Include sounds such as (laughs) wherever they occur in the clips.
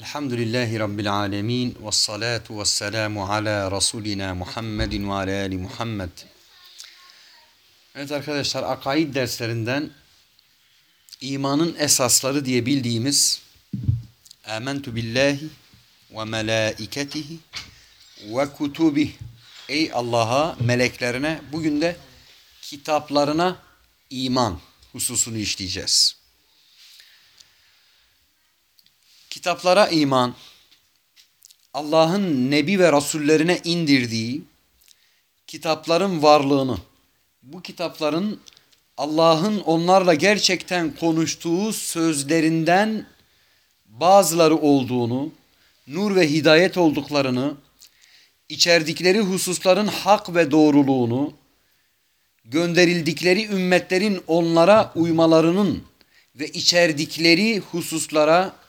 Elhamdülillahi Rabbil alemin ve salatu ve selamu ala Resulina Muhammedin ve ala Ali Muhammed. Evet arkadaşlar akaid derslerinden imanın esasları diye bildiğimiz Amentu billahi ve melaiketihi ve kutubih Ey Allah'a, meleklerine, bugün de kitaplarına iman hususunu işleyeceğiz. Kitaplara iman, Allah'ın Nebi ve Rasullerine indirdiği kitapların varlığını, bu kitapların Allah'ın onlarla gerçekten konuştuğu sözlerinden bazıları olduğunu, nur ve hidayet olduklarını, içerdikleri hususların hak ve doğruluğunu, gönderildikleri ümmetlerin onlara uymalarının ve içerdikleri hususlara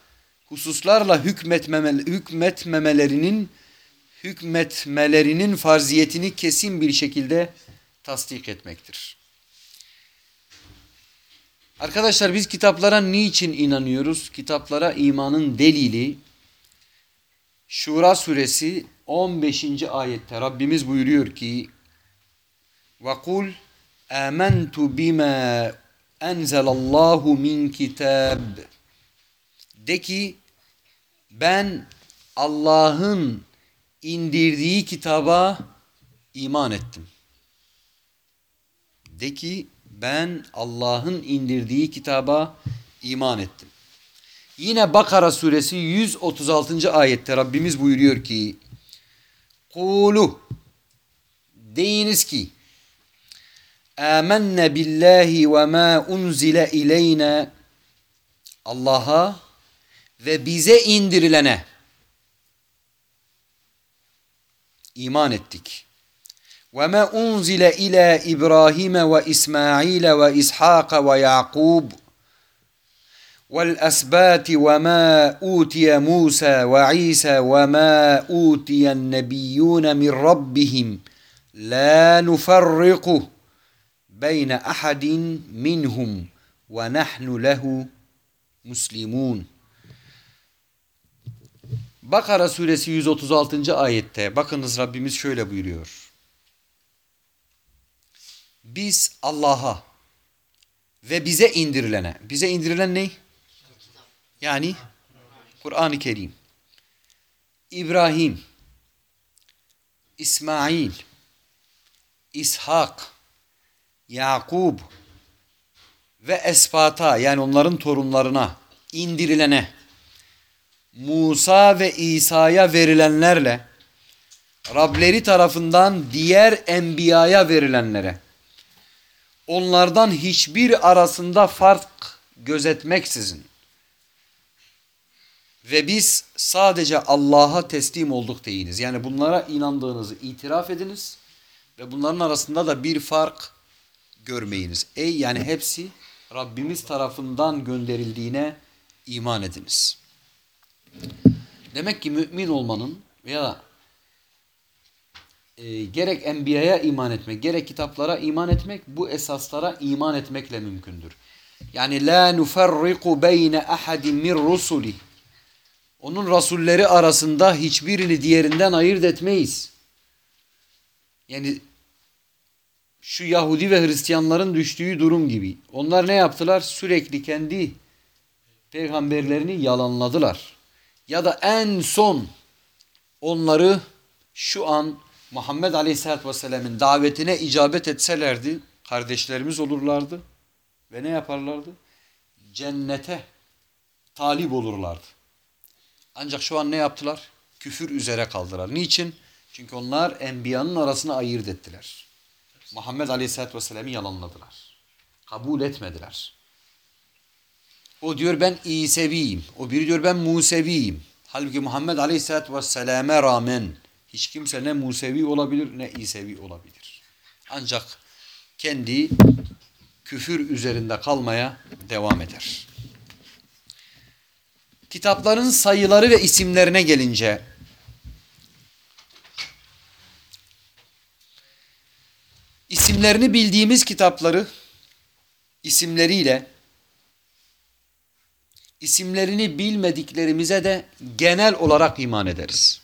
hususlarla hükmetmemel, hükmetmemelerinin hükmetmelerinin farziyetini kesin bir şekilde tasdik etmektir. Arkadaşlar biz kitaplara niçin inanıyoruz? Kitaplara imanın delili Şura suresi 15. ayette Rabbimiz buyuruyor ki وَقُلْ آمَنْتُ بِمَا أَنْزَلَ اللّٰهُ مِنْ كِتَابٍ De ki ben Allah'ın indirdiği kitaba iman ettim. De ki ben Allah'ın indirdiği kitaba iman ettim. Yine Bakara suresi 136. ayette Rabbimiz buyuruyor ki Kulu deyiniz ki Amenne billahi ve ma unzile ileyna Allah'a ve bize indirilene iman ettik. İbrahim ve İsmail ve İshak ve Yakub والأسبات وما أوتي موسى وعيسى وما أوتي النبيون من ربهم لا نفرق بين أحد منهم ونحن له مسلمون Bakara suresi 136. ayette bakınız Rabbimiz şöyle buyuruyor. Biz Allah'a ve bize indirilene, bize indirilen ne? Yani Kur'an-ı Kerim, İbrahim, İsmail, İshak, Yakub ve Espata yani onların torunlarına indirilene, Musa ve İsa'ya verilenlerle Rableri tarafından diğer enbiyaya verilenlere onlardan hiçbir arasında fark gözetmeksizin ve biz sadece Allah'a teslim olduk deyiniz. Yani bunlara inandığınızı itiraf ediniz ve bunların arasında da bir fark görmeyiniz. Ey yani hepsi Rabbimiz tarafından gönderildiğine iman ediniz. Demek ki mümin olmanın veya e, gerek enbiyaya iman etmek, gerek kitaplara iman etmek bu esaslara iman etmekle mümkündür. Yani la nufarriku beyne ahadin min rusuli. Onun rasulleri arasında hiçbirini diğerinden ayırt etmeyiz. Yani şu Yahudi ve Hristiyanların düştüğü durum gibi. Onlar ne yaptılar? Sürekli kendi peygamberlerini yalanladılar. Ya da en son onları şu an Muhammed Aleyhisselatü Vesselam'ın davetine icabet etselerdi kardeşlerimiz olurlardı ve ne yaparlardı? Cennete talip olurlardı. Ancak şu an ne yaptılar? Küfür üzere kaldılar. Niçin? Çünkü onlar enbiyanın arasına ayırt ettiler. Muhammed Aleyhisselatü Vesselam'ı yalanladılar. Kabul etmediler. O diyor ben İseviyim. O biri diyor ben Museviyim. Halbuki Muhammed Aleyhisselatü Vesselam'e rağmen hiç kimse ne Musevi olabilir ne İsevi olabilir. Ancak kendi küfür üzerinde kalmaya devam eder. Kitapların sayıları ve isimlerine gelince isimlerini bildiğimiz kitapları isimleriyle isimlerini bilmediklerimize de genel olarak iman ederiz.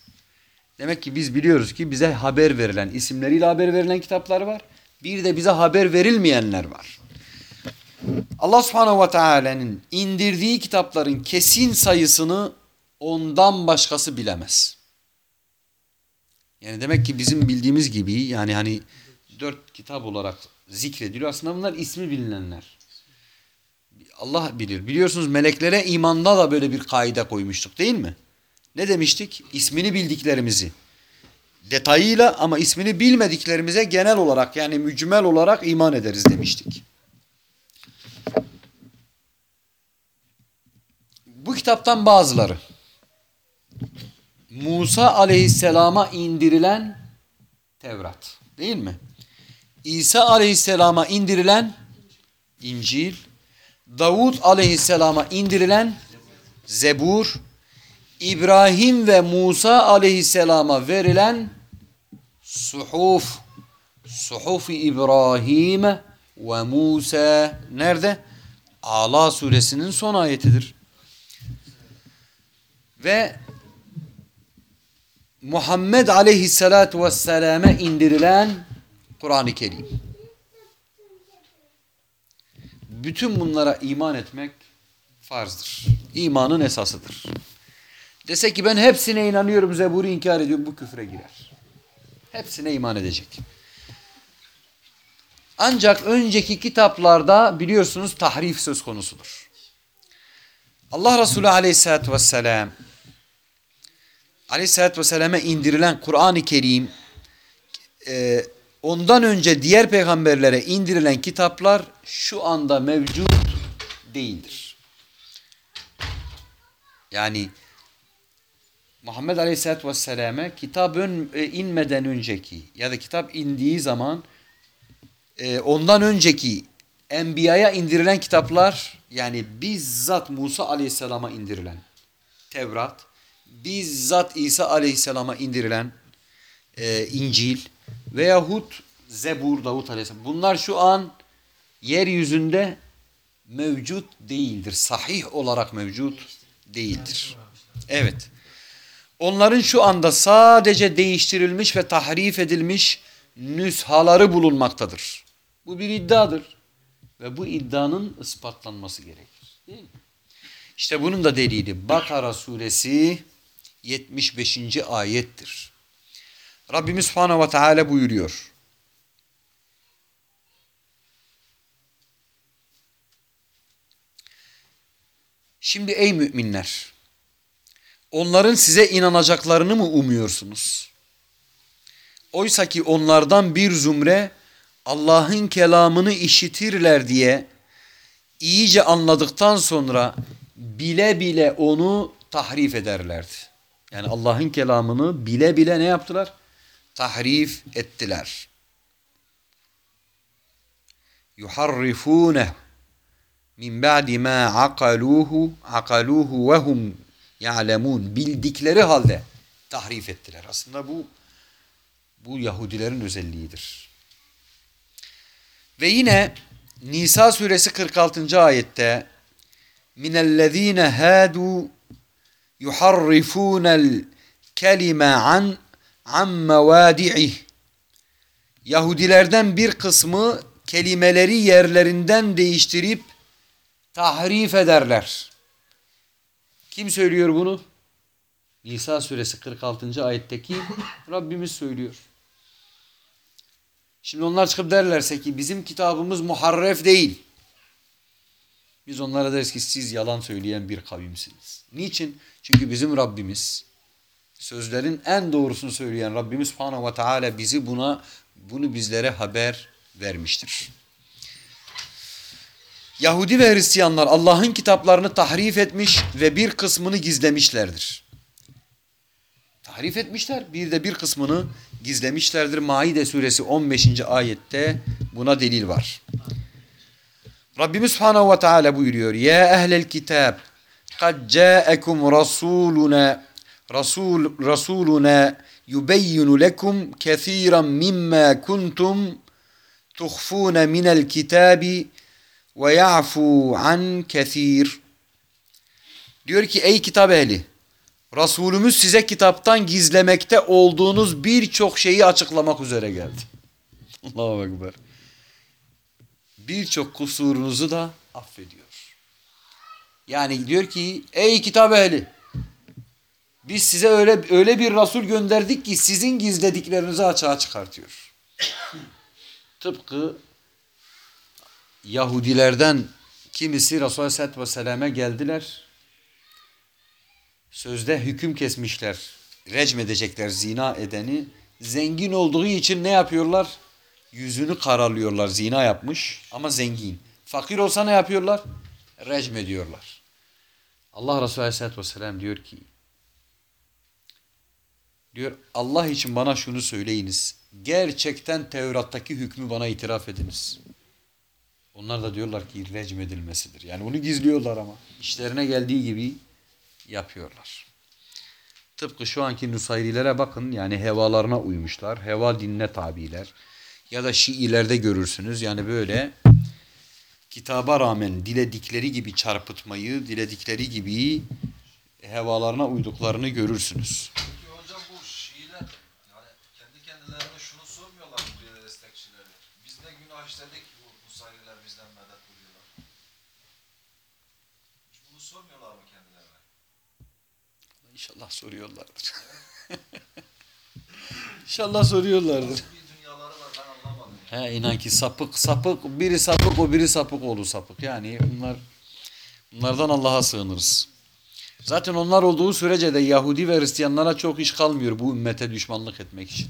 Demek ki biz biliyoruz ki bize haber verilen, isimleriyle haber verilen kitaplar var. Bir de bize haber verilmeyenler var. Allah subhanehu ve teala'nın indirdiği kitapların kesin sayısını ondan başkası bilemez. Yani demek ki bizim bildiğimiz gibi yani hani dört kitap olarak zikrediliyor. Aslında bunlar ismi bilinenler. Allah bilir. Biliyorsunuz meleklere imanda da böyle bir kaide koymuştuk değil mi? Ne demiştik? İsmini bildiklerimizi. Detayıyla ama ismini bilmediklerimize genel olarak yani mücmel olarak iman ederiz demiştik. Bu kitaptan bazıları Musa aleyhisselama indirilen Tevrat değil mi? İsa aleyhisselama indirilen İncil, Davud aleyhisselama indirilen Zebur, İbrahim ve Musa aleyhisselama verilen Suhuf, Suhufi İbrahim ve Musa nerede? Ala suresinin son ayetidir. Ve Muhammed aleyhissalatu vesselam'e indirilen Kur'an-ı Kerim. Bütün bunlara iman etmek farzdır. İmanın esasıdır. Dese ki ben hepsine inanıyorum, Zebur'u inkar ediyorum, bu küfre girer. Hepsine iman edecek. Ancak önceki kitaplarda biliyorsunuz tahrif söz konusudur. Allah Resulü aleyhissalatü vesselam aleyhissalatü vesselam'a indirilen Kur'an-ı Kerim e, ondan önce diğer peygamberlere indirilen kitaplar şu anda mevcut değildir. Yani Muhammed Aleyhisselatü Vesselam'e kitabın e, inmeden önceki ya da kitap indiği zaman e, ondan önceki Enbiya'ya indirilen kitaplar yani bizzat Musa Aleyhisselam'a indirilen Tevrat, bizzat İsa Aleyhisselam'a indirilen e, İncil veyahut Zebur Davut Aleyhisselam. Bunlar şu an yeryüzünde mevcut değildir. Sahih olarak mevcut değildir. Evet. Onların şu anda sadece değiştirilmiş ve tahrif edilmiş nüshaları bulunmaktadır. Bu bir iddiadır. Ve bu iddianın ispatlanması gerekir. Değil mi? İşte bunun da delili Bakara suresi 75. ayettir. Rabbimiz Subhanahu ve Teala buyuruyor. Şimdi ey müminler onların size inanacaklarını mı umuyorsunuz? Oysa ki onlardan bir zümre Allah'ın kelamını işitirler diye iyice anladıktan sonra bile bile onu tahrif ederlerdi. Yani Allah'ın kelamını bile bile ne yaptılar? Tahrif ettiler. Yuharrifûnehu min ba'di ma akaluhu akaluhu ve hum ya'lemun bildikleri halde tahrif ettiler. Aslında bu bu Yahudilerin özelliğidir. Ve yine Nisa suresi 46. ayette minellezine hadu yuharrifunel kelime an an mevadi'ih Yahudilerden bir kısmı kelimeleri yerlerinden değiştirip tahrif ederler. Kim söylüyor bunu? Nisa suresi 46. ayetteki (laughs) Rabbimiz söylüyor. Şimdi onlar çıkıp derlerse ki bizim kitabımız muharref değil. Biz onlara deriz ki siz yalan söyleyen bir kavimsiniz. Niçin? Çünkü bizim Rabbimiz sözlerin en doğrusunu söyleyen Rabbimiz Subhanahu ve Teala bizi buna bunu bizlere haber vermiştir. Yahudi ve Hristiyanlar Allah'ın kitaplarını tahrif etmiş ve bir kısmını gizlemişlerdir. Tahrif etmişler bir de bir kısmını gizlemişlerdir. Maide suresi 15. ayette buna delil var. Rabbimiz Subhanahu ve Teala buyuruyor. Ya ehlel kitab kad ca'ekum rasuluna rasul rasuluna yubeyyinu lekum kesiran mimma kuntum tuhfuna minel kitabi ve ya'fu an kesir. Diyor ki ey kitap ehli Resulümüz size kitaptan gizlemekte olduğunuz birçok şeyi açıklamak üzere geldi. (laughs) Allahu Ekber. Birçok kusurunuzu da affediyor. Yani diyor ki ey kitap ehli biz size öyle öyle bir Resul gönderdik ki sizin gizlediklerinizi açığa çıkartıyor. (coughs) Tıpkı Yahudilerden kimisi Resulullah Aleyhisselatü Vesselam'a geldiler. Sözde hüküm kesmişler. Recm edecekler zina edeni. Zengin olduğu için ne yapıyorlar? Yüzünü karalıyorlar. Zina yapmış ama zengin. Fakir olsa ne yapıyorlar? Recm ediyorlar. Allah Resulü Aleyhisselatü Vesselam diyor ki diyor Allah için bana şunu söyleyiniz. Gerçekten Tevrat'taki hükmü bana itiraf ediniz. Onlar da diyorlar ki recm edilmesidir. Yani bunu gizliyorlar ama işlerine geldiği gibi yapıyorlar. Tıpkı şu anki Nusayrilere bakın yani hevalarına uymuşlar. Heva dinine tabiler. Ya da Şiilerde görürsünüz yani böyle kitaba rağmen diledikleri gibi çarpıtmayı, diledikleri gibi hevalarına uyduklarını görürsünüz. Peki hocam bu Şiiler yani kendi kendilerine şunu sormuyorlar mı bir destekçileri? Biz ne günah işledik bu Nusayriler bizden medet buluyorlar. Hiç bunu sormuyorlar mı kendilerine? İnşallah soruyorlardır. (laughs) İnşallah soruyorlardır. He inan ki sapık sapık biri sapık o biri sapık oğlu sapık. Yani bunlar bunlardan Allah'a sığınırız. Zaten onlar olduğu sürece de Yahudi ve Hristiyanlara çok iş kalmıyor bu ümmete düşmanlık etmek için.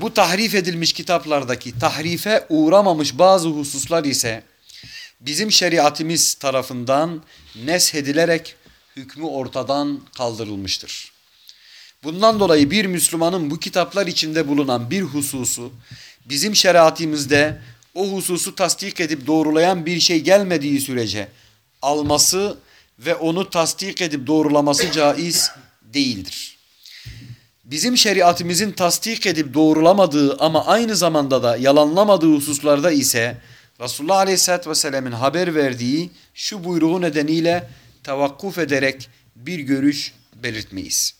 Bu tahrif edilmiş kitaplardaki tahrife uğramamış bazı hususlar ise bizim şeriatimiz tarafından neshedilerek hükmü ortadan kaldırılmıştır. Bundan dolayı bir Müslümanın bu kitaplar içinde bulunan bir hususu bizim şeriatimizde o hususu tasdik edip doğrulayan bir şey gelmediği sürece alması ve onu tasdik edip doğrulaması caiz değildir. Bizim şeriatimizin tasdik edip doğrulamadığı ama aynı zamanda da yalanlamadığı hususlarda ise Resulullah Aleyhisselatü Vesselam'ın haber verdiği şu buyruğu nedeniyle tevakkuf ederek bir görüş belirtmeyiz.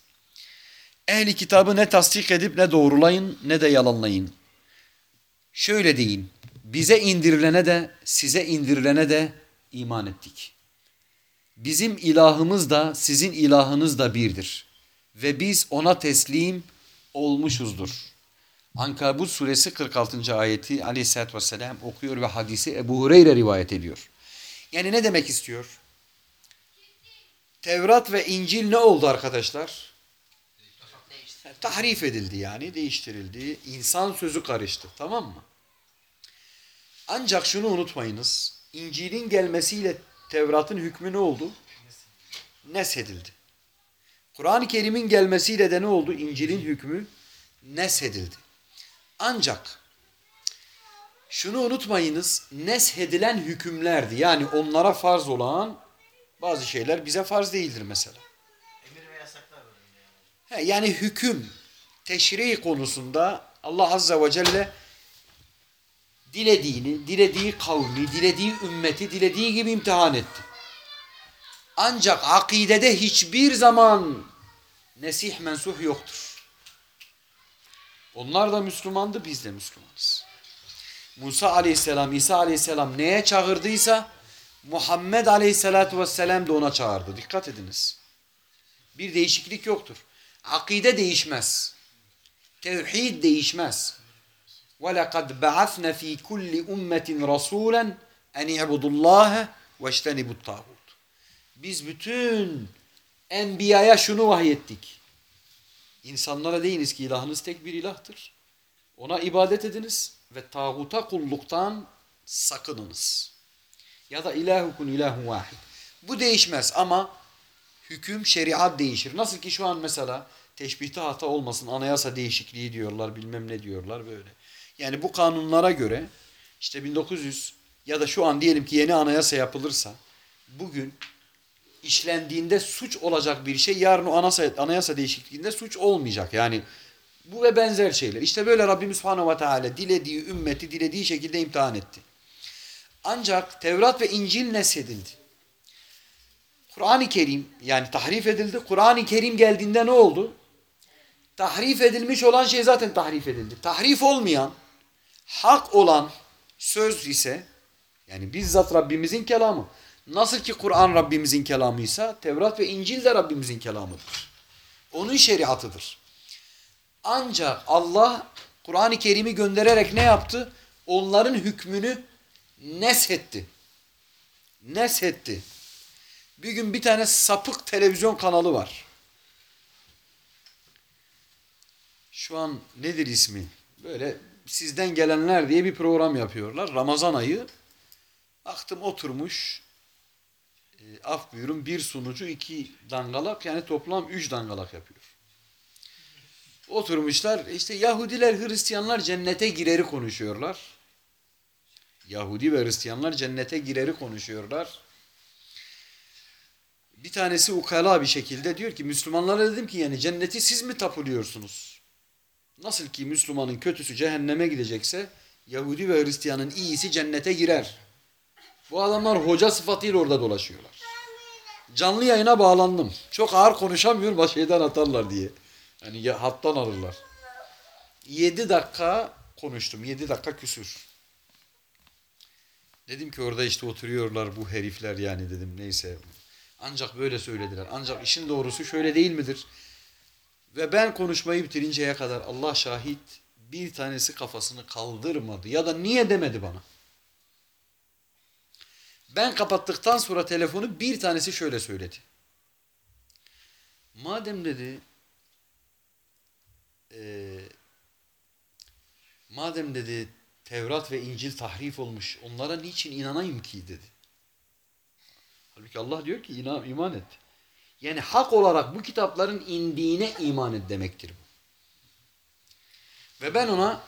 Ehli kitabı ne tasdik edip ne doğrulayın ne de yalanlayın. Şöyle deyin, bize indirilene de size indirilene de iman ettik. Bizim ilahımız da sizin ilahınız da birdir. Ve biz ona teslim olmuşuzdur. Ankabut suresi 46. ayeti aleyhissalatü vesselam okuyor ve hadisi Ebu Hureyre rivayet ediyor. Yani ne demek istiyor? Tevrat ve İncil ne oldu arkadaşlar? Tahrif edildi yani değiştirildi. İnsan sözü karıştı tamam mı? Ancak şunu unutmayınız. İncil'in gelmesiyle Tevrat'ın hükmü ne oldu? Neshedildi. Kur'an-ı Kerim'in gelmesiyle de ne oldu? İncil'in hükmü neshedildi. Ancak şunu unutmayınız. Neshedilen hükümlerdi. Yani onlara farz olan bazı şeyler bize farz değildir mesela. Emir ve yasaklar var. He, yani hüküm, teşri konusunda Allah Azze ve Celle dilediğini, dilediği kavmi, dilediği ümmeti, dilediği gibi imtihan etti. Ancak akidede hiçbir zaman nesih mensuh yoktur. Onlar da Müslümandı, biz de Müslümanız. Musa aleyhisselam, İsa aleyhisselam neye çağırdıysa Muhammed aleyhisselatu vesselam da ona çağırdı. Dikkat ediniz. Bir değişiklik yoktur. Akide değişmez. Tevhid değişmez. وَلَقَدْ بَعَثْنَ ف۪ي كُلِّ اُمَّةٍ رَسُولًا اَنْ اِعْبُدُ اللّٰهَ وَاجْتَنِبُ الطَّاغُوتِ Biz bütün enbiyaya şunu vahyettik. İnsanlara deyiniz ki ilahınız tek bir ilahtır. Ona ibadet ediniz ve tağuta kulluktan sakınınız. Ya da ilahukun ilahun vahid. Bu değişmez ama hüküm şeriat değişir. Nasıl ki şu an mesela teşbihte hata olmasın anayasa değişikliği diyorlar bilmem ne diyorlar böyle. Yani bu kanunlara göre işte 1900 ya da şu an diyelim ki yeni anayasa yapılırsa bugün işlendiğinde suç olacak bir şey yarın o anayasa, anayasa değişikliğinde suç olmayacak. Yani bu ve benzer şeyler. İşte böyle Rabbimiz Subhanahu ve Teala dilediği ümmeti dilediği şekilde imtihan etti. Ancak Tevrat ve İncil nesedildi. Kur'an-ı Kerim yani tahrif edildi. Kur'an-ı Kerim geldiğinde ne oldu? Tahrif edilmiş olan şey zaten tahrif edildi. Tahrif olmayan, hak olan söz ise yani bizzat Rabbimizin kelamı. Nasıl ki Kur'an Rabbimizin kelamıysa Tevrat ve İncil de Rabbimizin kelamıdır. Onun şeriatıdır. Ancak Allah Kur'an-ı Kerim'i göndererek ne yaptı? Onların hükmünü neshetti. Neshetti. Bir gün bir tane sapık televizyon kanalı var. Şu an nedir ismi? Böyle sizden gelenler diye bir program yapıyorlar. Ramazan ayı. Baktım oturmuş. E, af buyurun bir sunucu iki dangalak yani toplam üç dangalak yapıyor. Oturmuşlar işte Yahudiler Hristiyanlar cennete gireri konuşuyorlar. Yahudi ve Hristiyanlar cennete gireri konuşuyorlar. Bir tanesi ukala bir şekilde diyor ki Müslümanlara dedim ki yani cenneti siz mi tapuluyorsunuz? Nasıl ki Müslümanın kötüsü cehenneme gidecekse Yahudi ve Hristiyanın iyisi cennete girer. Bu adamlar hoca sıfatıyla orada dolaşıyorlar. Canlı yayına bağlandım. Çok ağır konuşamıyorum baş şeyden atarlar diye. Yani ya, hattan alırlar. 7 dakika konuştum. 7 dakika küsür. Dedim ki orada işte oturuyorlar bu herifler yani dedim neyse. Ancak böyle söylediler. Ancak işin doğrusu şöyle değil midir? Ve ben konuşmayı bitirinceye kadar Allah şahit bir tanesi kafasını kaldırmadı. Ya da niye demedi bana. Ben kapattıktan sonra telefonu bir tanesi şöyle söyledi. Madem dedi e, madem dedi Tevrat ve İncil tahrif olmuş onlara niçin inanayım ki dedi. Halbuki Allah diyor ki inan, iman et. Yani hak olarak bu kitapların indiğine iman et demektir bu. Ve ben ona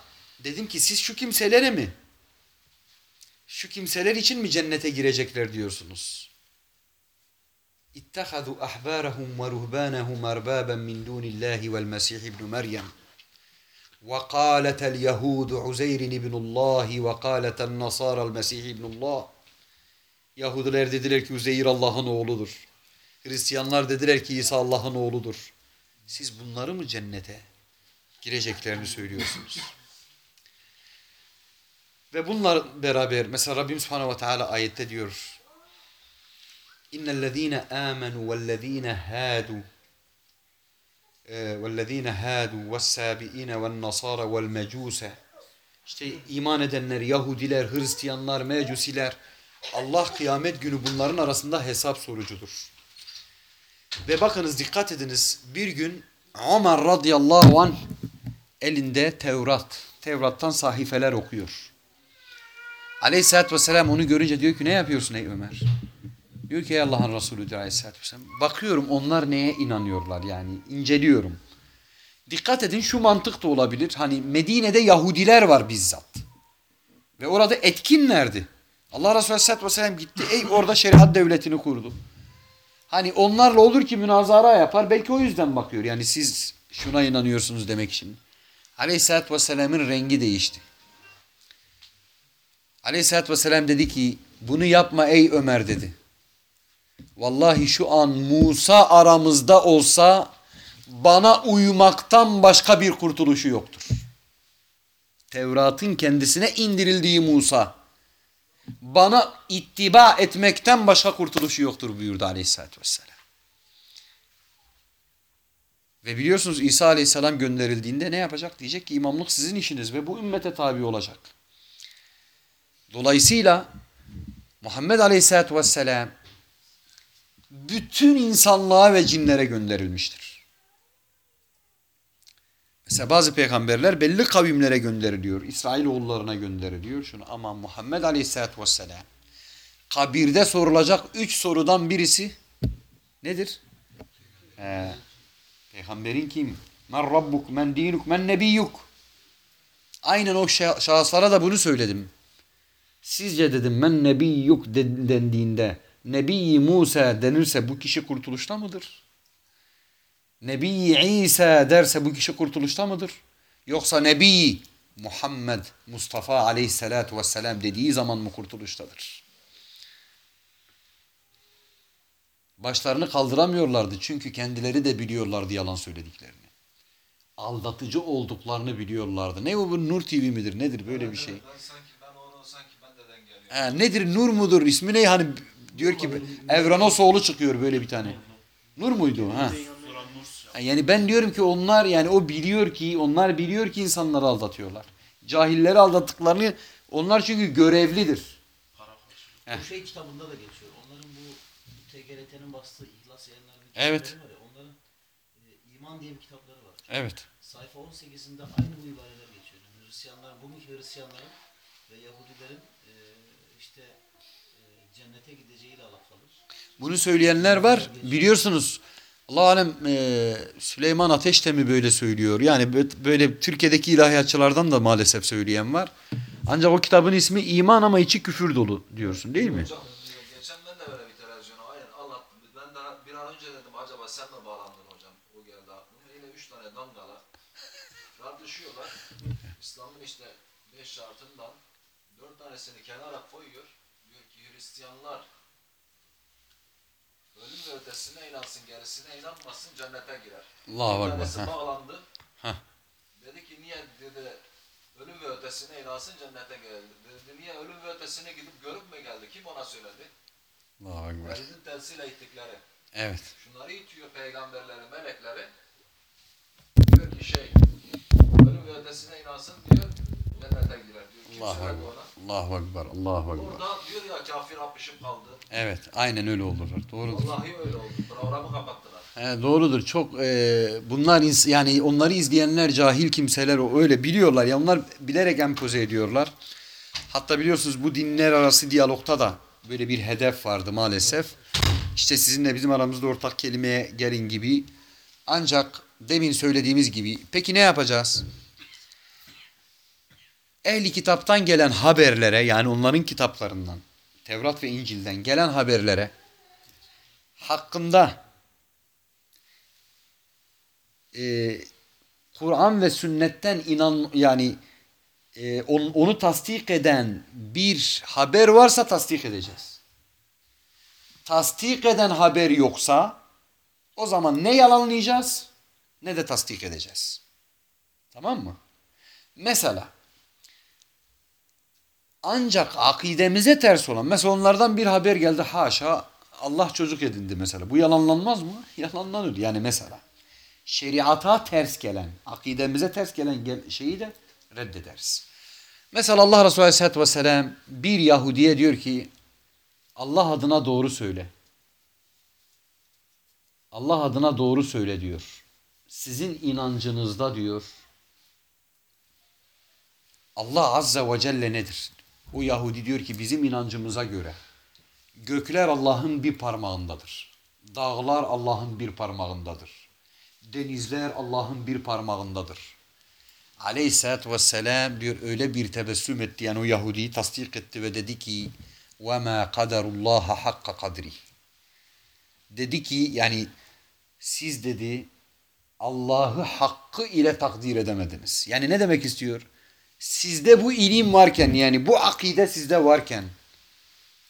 dedim ki siz şu kimselere mi? Şu kimseler için mi cennete girecekler diyorsunuz? İttehadu ahbarahum ve ruhbanahum erbaben min dunillahi vel mesih ibn Meryem. وقالت اليهود عزير ابن الله وقالت النصارى المسيح ابن الله Yahudiler dediler ki Uzeyr Allah'ın oğludur. Hristiyanlar dediler ki İsa Allah'ın oğludur. Siz bunları mı cennete gireceklerini söylüyorsunuz? Ve bunlar beraber mesela Rabbim Subhanahu ve Teala ayette diyor. İnnellezîne âmenû vellezîne hâdû وَالَّذ۪ينَ هَادُوا وَالسَّابِئِينَ وَالنَّصَارَ وَالْمَجُوسَ İşte iman edenler, Yahudiler, Hristiyanlar, Mecusiler, Allah kıyamet günü bunların arasında hesap sorucudur. Ve bakınız dikkat ediniz bir gün Ömer radıyallahu anh elinde Tevrat, Tevrat'tan sahifeler okuyor. Aleyhisselatü vesselam onu görünce diyor ki ne yapıyorsun ey Ömer? Diyor ki ey Allah'ın Resulü diyor Aleyhisselatü vesselam. Bakıyorum onlar neye inanıyorlar yani inceliyorum. Dikkat edin şu mantık da olabilir. Hani Medine'de Yahudiler var bizzat. Ve orada etkinlerdi. Allah Resulü Aleyhisselatü Vesselam gitti. Ey orada şeriat devletini kurdu. Hani onlarla olur ki münazara yapar. Belki o yüzden bakıyor. Yani siz şuna inanıyorsunuz demek için. Aleyhisselatü Vesselam'ın rengi değişti. Aleyhisselatü Vesselam dedi ki bunu yapma ey Ömer dedi. Vallahi şu an Musa aramızda olsa bana uymaktan başka bir kurtuluşu yoktur. Tevrat'ın kendisine indirildiği Musa bana ittiba etmekten başka kurtuluşu yoktur buyurdu aleyhissalatü vesselam. Ve biliyorsunuz İsa aleyhisselam gönderildiğinde ne yapacak? Diyecek ki imamlık sizin işiniz ve bu ümmete tabi olacak. Dolayısıyla Muhammed aleyhissalatü vesselam bütün insanlığa ve cinlere gönderilmiştir. Mesela bazı peygamberler belli kavimlere gönderiliyor. İsrailoğullarına gönderiliyor. Şunu ama Muhammed Aleyhisselatü Vesselam kabirde sorulacak üç sorudan birisi nedir? Ee, peygamberin kim? Men Rabbuk, men dinuk, men nebiyyuk. Aynen o şahıslara da bunu söyledim. Sizce dedim men nebiyyuk dendiğinde Nebi Musa denirse bu kişi kurtuluşta mıdır? Nebi İsa derse bu kişi kurtuluşta mıdır? Yoksa Nebi Muhammed Mustafa aleyhissalatu vesselam dediği zaman mı kurtuluştadır? Başlarını kaldıramıyorlardı çünkü kendileri de biliyorlardı yalan söylediklerini. Aldatıcı olduklarını biliyorlardı. Ne bu, bu Nur TV midir nedir böyle bir şey? Sanki ben onu sanki ben geliyorum. Ha, nedir Nur mudur ismi ne hani diyor ki Evranos oğlu çıkıyor böyle bir tane. Nur muydu? Ha. Yani ben diyorum ki onlar yani o biliyor ki onlar biliyor ki insanları aldatıyorlar. Cahilleri aldattıklarını onlar çünkü görevlidir. Bu şey kitabında da geçiyor. Onların bu TGRT'nin bastığı İhlas yayınlarının Evet. var ya, onların e, iman diye bir kitapları var. Evet. Sayfa 18'inde aynı bu ibareler geçiyor. Yani Hristiyanların, bugünkü Hristiyanların ve Yahudilerin e, işte cennete gideceğiyle alakalı. Bunu söyleyenler var. Biliyorsunuz Allah alem e, Süleyman Ateş de mi böyle söylüyor? Yani bö- böyle Türkiye'deki ilahiyatçılardan da maalesef söyleyen var. Ancak o kitabın ismi iman ama içi küfür dolu diyorsun değil mi? Hocam geçen ben de böyle bir televizyona aynen anlattım. Ben daha bir an önce dedim acaba sen mi bağlandın hocam? O geldi aklıma. Yine üç tane damgalar tartışıyorlar. İslam'ın işte beş şartından dört tanesini kenara koyuyor. Hristiyanlar ölüm ve ötesine inansın gerisine inanmasın cennete girer. Bir Ekber. tanesi Ha. bağlandı. Heh. Dedi ki niye dedi ölüm ve ötesine inansın cennete girer. Dedi niye ölüm ve ötesine gidip görüp mü geldi? Kim ona söyledi? Allahu Ekber. Sizin temsil ettikleri. Evet. Şunları itiyor peygamberleri, melekleri. Diyor ki şey, ölüm ve ötesine inansın diyor, cennete girer diyor. Allahu Ekber. Allahu Ekber. Allahu Ekber. Orada diyor ya kafir apışıp kaldı. Evet. Aynen öyle olur. Doğrudur. Vallahi öyle oldu. Programı kapattılar. He, doğrudur. Çok e, bunlar yani onları izleyenler cahil kimseler o öyle biliyorlar ya onlar bilerek empoze ediyorlar. Hatta biliyorsunuz bu dinler arası diyalogta da böyle bir hedef vardı maalesef. İşte sizinle bizim aramızda ortak kelimeye gelin gibi. Ancak demin söylediğimiz gibi peki ne yapacağız? Ehli kitaptan gelen haberlere yani onların kitaplarından Tevrat ve İncil'den gelen haberlere hakkında e, Kur'an ve sünnetten inan yani e, on- onu tasdik eden bir haber varsa tasdik edeceğiz. Tasdik eden haber yoksa o zaman ne yalanlayacağız ne de tasdik edeceğiz. Tamam mı? Mesela ancak akidemize ters olan mesela onlardan bir haber geldi haşa Allah çocuk edindi mesela. Bu yalanlanmaz mı? (laughs) Yalanlanır yani mesela şeriata ters gelen, akidemize ters gelen gel- şeyi de reddederiz. Mesela Allah Resulü Aleyhisselatü Vesselam bir Yahudiye diyor ki Allah adına doğru söyle. Allah adına doğru söyle diyor. Sizin inancınızda diyor Allah Azze ve Celle nedir? O Yahudi diyor ki bizim inancımıza göre gökler Allah'ın bir parmağındadır. Dağlar Allah'ın bir parmağındadır. Denizler Allah'ın bir parmağındadır. Aleyhisselatü Vesselam diyor öyle bir tebessüm etti yani o Yahudi'yi tasdik etti ve dedi ki وَمَا قَدَرُ اللّٰهَ حَقَّ قَدْرِهِ Dedi ki yani siz dedi Allah'ı hakkı ile takdir edemediniz. Yani ne demek istiyor? Sizde bu ilim varken yani bu akide sizde varken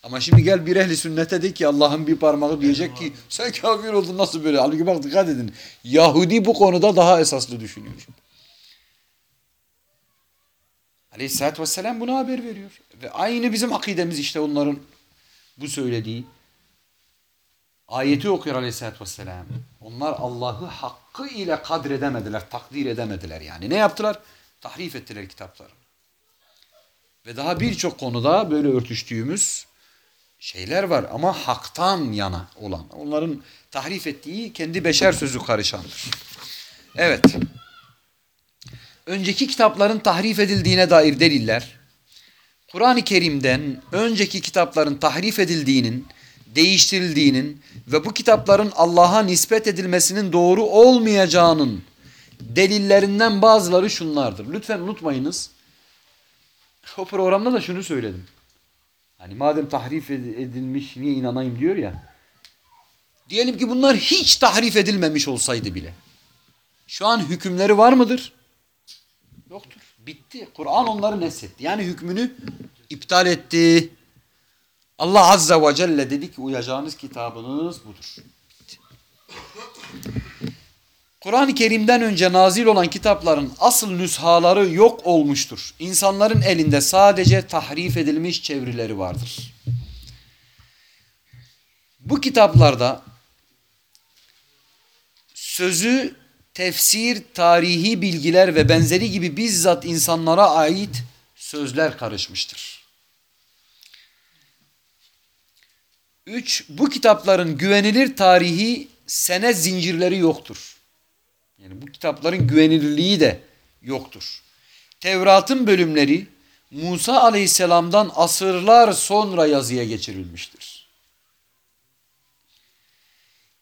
ama şimdi gel bir ehli sünnete de ki Allah'ın bir parmağı diyecek ki sen kafir oldun nasıl böyle? Halbuki bak dikkat edin. Yahudi bu konuda daha esaslı düşünüyor. Aleyhisselatü Vesselam buna haber veriyor. Ve aynı bizim akidemiz işte onların bu söylediği. Ayeti okuyor Aleyhisselatü Vesselam. Onlar Allah'ı hakkı ile kadredemediler, takdir edemediler yani. Ne yaptılar? Tahrif ettiler kitapları. Ve daha birçok konuda böyle örtüştüğümüz şeyler var ama haktan yana olan. Onların tahrif ettiği kendi beşer sözü karışandır. Evet. Önceki kitapların tahrif edildiğine dair deliller, Kur'an-ı Kerim'den önceki kitapların tahrif edildiğinin, değiştirildiğinin ve bu kitapların Allah'a nispet edilmesinin doğru olmayacağının delillerinden bazıları şunlardır. Lütfen unutmayınız. O programda da şunu söyledim. Hani madem tahrif ed- edilmiş niye inanayım diyor ya. Diyelim ki bunlar hiç tahrif edilmemiş olsaydı bile. Şu an hükümleri var mıdır? Yoktur. Bitti. Kur'an onları neshetti. Yani hükmünü iptal etti. Allah Azze ve Celle dedi ki uyacağınız kitabınız budur. Bitti. Kur'an-ı Kerim'den önce nazil olan kitapların asıl nüshaları yok olmuştur. İnsanların elinde sadece tahrif edilmiş çevirileri vardır. Bu kitaplarda sözü, tefsir, tarihi bilgiler ve benzeri gibi bizzat insanlara ait sözler karışmıştır. 3. Bu kitapların güvenilir tarihi sene zincirleri yoktur. Yani bu kitapların güvenilirliği de yoktur. Tevrat'ın bölümleri Musa aleyhisselamdan asırlar sonra yazıya geçirilmiştir.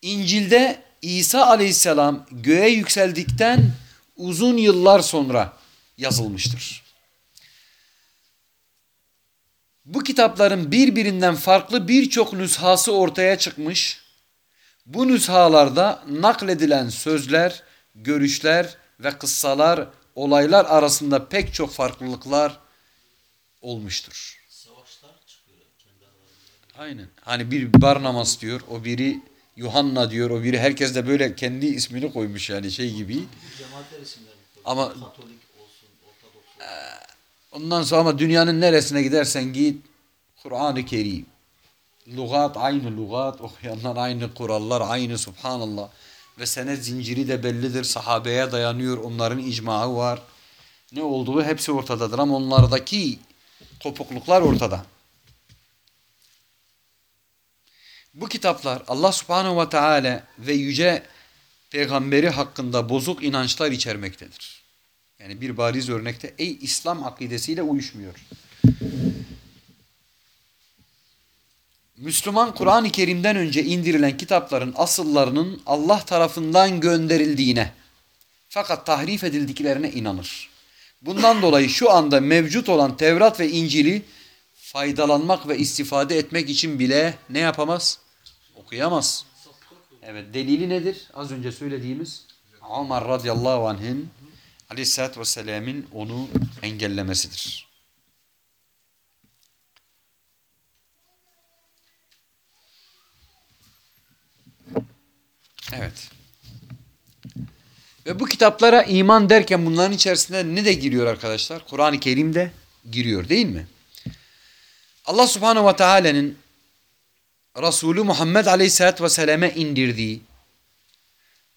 İncil'de İsa aleyhisselam göğe yükseldikten uzun yıllar sonra yazılmıştır. Bu kitapların birbirinden farklı birçok nüshası ortaya çıkmış. Bu nüshalarda nakledilen sözler, görüşler ve kıssalar, olaylar arasında pek çok farklılıklar olmuştur. Savaşlar çıkıyor kendi. Aynen. Hani bir Barnabas diyor, o biri Yuhanna diyor, o biri herkes de böyle kendi ismini koymuş yani şey gibi. Cemaatler. Ama- Katolik olsun, Ortodoks olsun. Ondan sonra ama dünyanın neresine gidersen git Kur'an-ı Kerim. Lugat aynı lugat, okuyanlar aynı kurallar, aynı subhanallah. Ve senet zinciri de bellidir. Sahabeye dayanıyor. Onların icmağı var. Ne olduğu hepsi ortadadır ama onlardaki kopukluklar ortada. Bu kitaplar Allah subhanehu ve teala ve yüce peygamberi hakkında bozuk inançlar içermektedir. Yani bir bariz örnekte ey İslam akidesiyle uyuşmuyor. Müslüman Kur'an-ı Kerim'den önce indirilen kitapların asıllarının Allah tarafından gönderildiğine fakat tahrif edildiklerine inanır. Bundan dolayı şu anda mevcut olan Tevrat ve İncil'i faydalanmak ve istifade etmek için bile ne yapamaz? Okuyamaz. Evet delili nedir? Az önce söylediğimiz Ömer radıyallahu anh'ın aleyhissalatü vesselam'ın onu engellemesidir. Evet. Ve bu kitaplara iman derken bunların içerisinde ne de giriyor arkadaşlar? Kur'an-ı Kerim de giriyor değil mi? Allah subhanehu ve teala'nın Resulü Muhammed aleyhissalatü vesselam'e indirdiği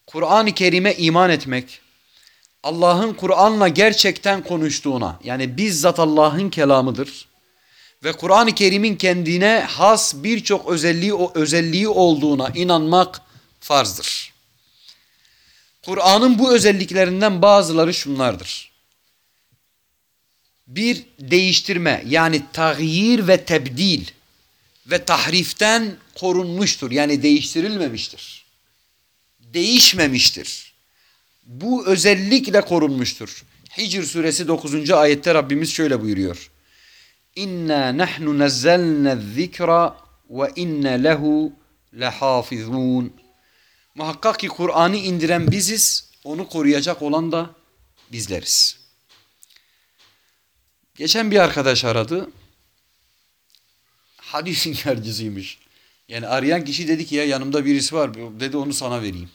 Kur'an-ı Kerim'e iman etmek, Allah'ın Kur'an'la gerçekten konuştuğuna, yani bizzat Allah'ın kelamıdır ve Kur'an-ı Kerim'in kendine has birçok özelliği özelliği olduğuna inanmak farzdır. Kur'an'ın bu özelliklerinden bazıları şunlardır. Bir değiştirme yani tagyir ve tebdil ve tahriften korunmuştur. Yani değiştirilmemiştir. Değişmemiştir. Bu özellikle korunmuştur. Hicr suresi 9. ayette Rabbimiz şöyle buyuruyor. İnna nahnu nazzalna zikra ve inna lehu lehafizun. Muhakkak ki Kur'an'ı indiren biziz, onu koruyacak olan da bizleriz. Geçen bir arkadaş aradı. Hadis inkarcısıymış. (laughs) Yani arayan kişi dedi ki ya yanımda birisi var. Dedi onu sana vereyim.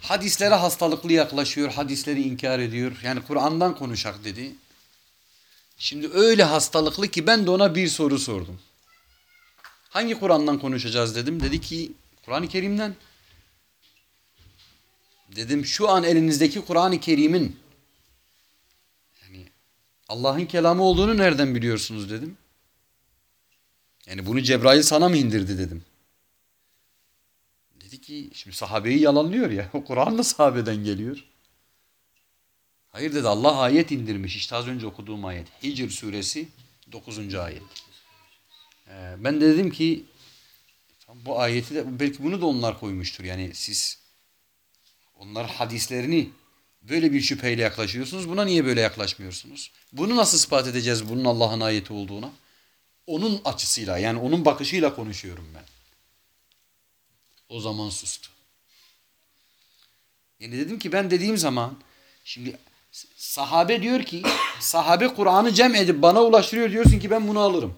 Hadislere hastalıklı yaklaşıyor. Hadisleri inkar ediyor. Yani Kur'an'dan konuşak dedi. Şimdi öyle hastalıklı ki ben de ona bir soru sordum. Hangi Kur'an'dan konuşacağız dedim. Dedi ki Kur'an-ı Kerim'den. Dedim şu an elinizdeki Kur'an-ı Kerim'in yani Allah'ın kelamı olduğunu nereden biliyorsunuz dedim. Yani bunu Cebrail sana mı indirdi dedim. Dedi ki şimdi sahabeyi yalanlıyor ya. (laughs) O Kur'an da sahabeden geliyor. Hayır dedi Allah ayet indirmiş. İşte az önce okuduğum ayet. Hicr suresi 9. ayet. Ee, ben de dedim ki bu ayeti de belki bunu da onlar koymuştur. Yani siz onlar hadislerini böyle bir şüpheyle yaklaşıyorsunuz. Buna niye böyle yaklaşmıyorsunuz? Bunu nasıl ispat edeceğiz bunun Allah'ın ayeti olduğuna? Onun açısıyla yani onun bakışıyla konuşuyorum ben. O zaman sustu. Yani dedim ki ben dediğim zaman şimdi Sahabe diyor ki sahabe Kur'an'ı cem edip bana ulaştırıyor diyorsun ki ben bunu alırım.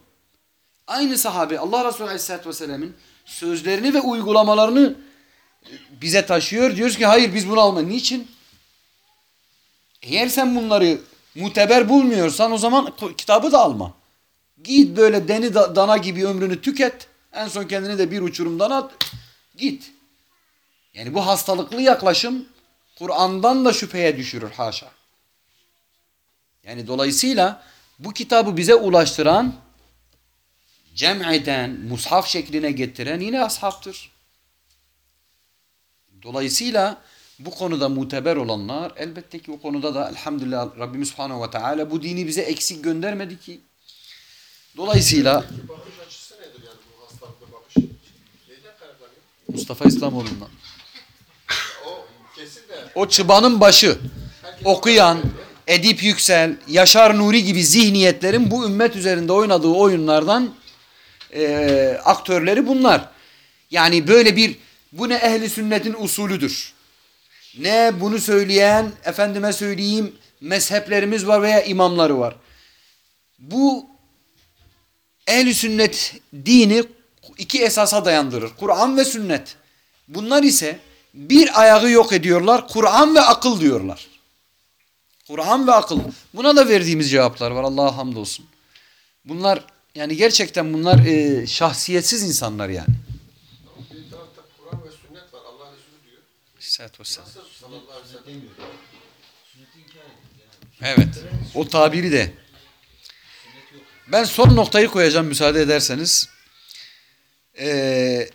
Aynı sahabe Allah Resulü Aleyhisselatü Vesselam'ın sözlerini ve uygulamalarını bize taşıyor. Diyoruz ki hayır biz bunu alma. Niçin? Eğer sen bunları muteber bulmuyorsan o zaman kitabı da alma. Git böyle deni da- dana gibi ömrünü tüket. En son kendini de bir uçurumdan at. Git. Yani bu hastalıklı yaklaşım Kur'an'dan da şüpheye düşürür haşa. Yani dolayısıyla bu kitabı bize ulaştıran, cem eden, mushaf şekline getiren yine ashabtır. Dolayısıyla bu konuda muteber olanlar elbette ki o konuda da elhamdülillah Rabbimiz Subhanahu ve Teala bu dini bize eksik göndermedi ki. Dolayısıyla? Mustafa İslamoğlu'ndan. O O çıbanın başı okuyan Edip Yüksel, Yaşar Nuri gibi zihniyetlerin bu ümmet üzerinde oynadığı oyunlardan eee, aktörleri bunlar. Yani böyle bir bu ne ehli sünnetin usulüdür. Ne bunu söyleyen efendime söyleyeyim mezheplerimiz var veya imamları var. Bu ehli sünnet dini iki esasa dayandırır. Kur'an ve sünnet. Bunlar ise bir ayağı yok ediyorlar. Kur'an ve akıl diyorlar. Kur'an ve akıl. Buna da verdiğimiz cevaplar var. Allah'a hamdolsun. Bunlar yani gerçekten bunlar e, şahsiyetsiz insanlar yani. Kur'an ve sünnet var. Allah Resulü diyor. Aleyhisselatü vesselam. Evet. O tabiri de. Ben son noktayı koyacağım müsaade ederseniz. Ee,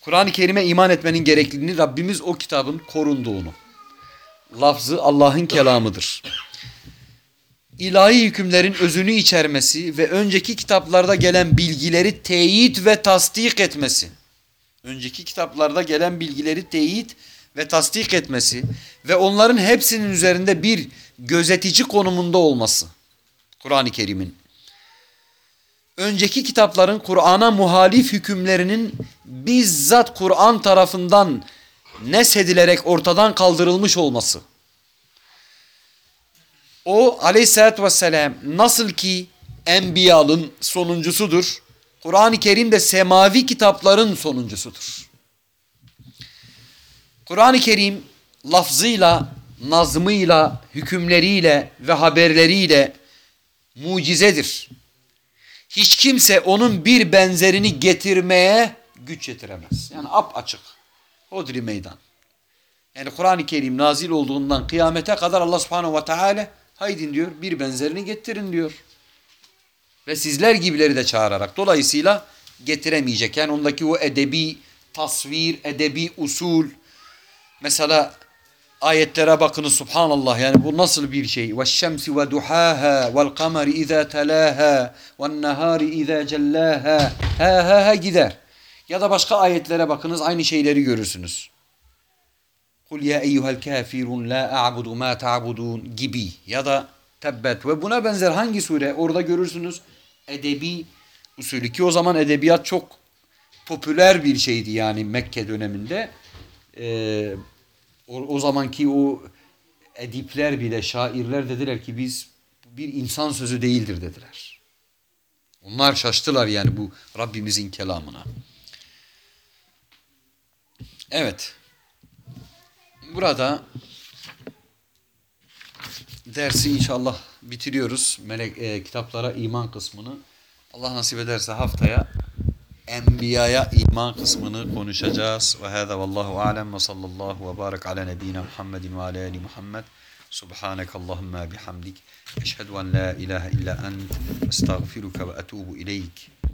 Kur'an-ı Kerim'e iman etmenin gerekliliğini Rabbimiz o kitabın korunduğunu. Lafzı Allah'ın kelamıdır. İlahi hükümlerin özünü içermesi ve önceki kitaplarda gelen bilgileri teyit ve tasdik etmesi. Önceki kitaplarda gelen bilgileri teyit ve tasdik etmesi ve onların hepsinin üzerinde bir gözetici konumunda olması. Kur'an-ı Kerim'in. Önceki kitapların Kur'an'a muhalif hükümlerinin bizzat Kur'an tarafından neshedilerek ortadan kaldırılmış olması. O aleyhissalatü vesselam nasıl ki enbiyanın sonuncusudur. Kur'an-ı Kerim de semavi kitapların sonuncusudur. Kur'an-ı Kerim lafzıyla, nazmıyla, hükümleriyle ve haberleriyle mucizedir. Hiç kimse onun bir benzerini getirmeye güç yetiremez. Yani ap açık. Hodri meydan. Yani Kur'an-ı Kerim nazil olduğundan kıyamete kadar Allah subhanehu ve teala haydin diyor bir benzerini getirin diyor. Ve sizler gibileri de çağırarak. Dolayısıyla getiremeyecek. Yani ondaki o edebi tasvir, edebi usul. Mesela ayetlere bakınız subhanallah yani bu nasıl bir şey? Vel kameri izâ telâha ve nehâri izâ cellâha ha ha ha gider. Ya da başka ayetlere bakınız aynı şeyleri görürsünüz. Kul ya eyyuhel kafirun la a'budu ma ta'budun gibi ya da tebbet ve buna benzer hangi sure orada görürsünüz edebi usulü ki o zaman edebiyat çok popüler bir şeydi yani Mekke döneminde. Ee, o, o zamanki o edipler bile şairler dediler ki biz bir insan sözü değildir dediler. Onlar şaştılar yani bu Rabbimizin kelamına. Evet. Burada dersi inşallah bitiriyoruz. Melek e, kitaplara iman kısmını. Allah nasip ederse haftaya Enbiya'ya iman kısmını konuşacağız. Ve hâzâ vallahu alem ve sallallahu ve barik ala nebina Muhammedin ve ala ali Muhammed. Subhaneke Allahümme bihamdik. Eşhedü en la ilahe illa ent. Estağfiruke ve etubu ileyk.